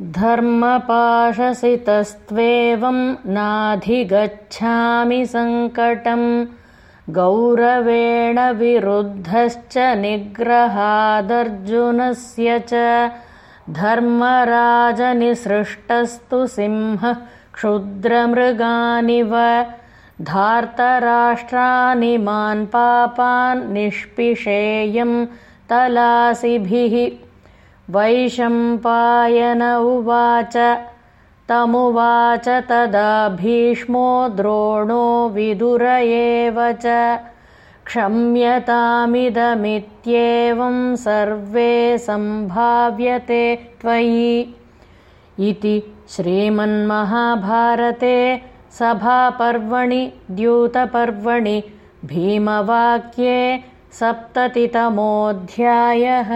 धर्मपाशसितस्त्वेवं नाधिगच्छामि सङ्कटम् गौरवेण विरुद्धश्च निग्रहादर्जुनस्य च। धर्मराजनिसृष्टस्तु सिंहः क्षुद्रमृगानिव। धार्तराष्ट्रानि मान् पापान् निष्पिषेयं तलासिभिः वैशम्पायन उवाच तमुवाच तदा भीष्मो द्रोणो विदुर एव च। क्षम्यतामिदमित्येवं सर्वे सम्भाव्यते त्वयि। इति श्रीमन्महाभारते सभापर्वणि द्यूतपर्वणि भीमवाक्ये सप्ततितमोऽध्यायः